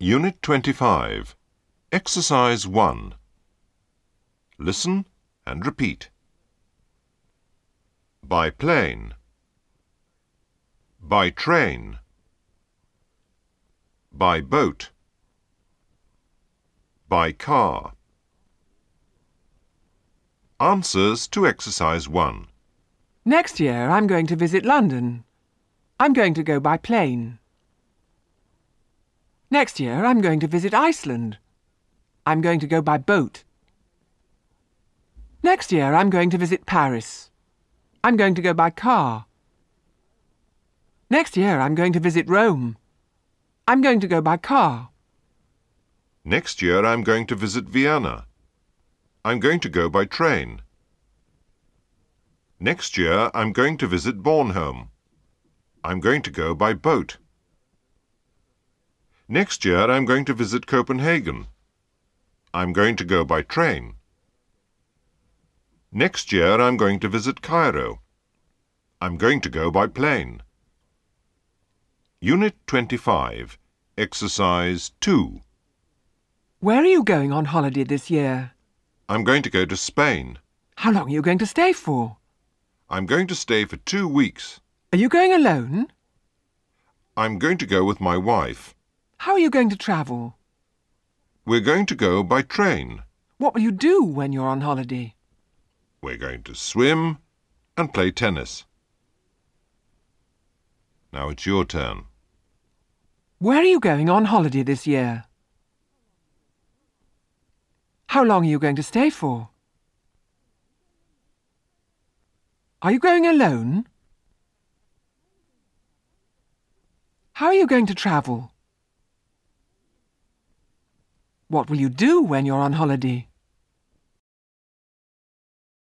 Unit 25. Exercise 1. Listen and repeat. By plane. By train. By boat. By car. Answers to exercise 1. Next year I'm going to visit London. I'm going to go by plane. Next year I'm going to visit Iceland. I'm going to go by boat. Next year I'm going to visit Paris. I'm going to go by car. Next year I'm going to visit Rome. I'm going to go by car. Next year I'm going to visit Vienna. I'm going to go by train. Next year I'm going to visit Bornholm. I'm going to go by boat. Next year I'm going to visit Copenhagen. I'm going to go by train. Next year I'm going to visit Cairo. I'm going to go by plane. Unit 25, Exercise 2. Where are you going on holiday this year? I'm going to go to Spain. How long are you going to stay for? I'm going to stay for two weeks. Are you going alone? I'm going to go with my wife. How are you going to travel? We're going to go by train. What will you do when you're on holiday? We're going to swim and play tennis. Now it's your turn. Where are you going on holiday this year? How long are you going to stay for? Are you going alone? How are you going to travel? What will you do when you're on holiday?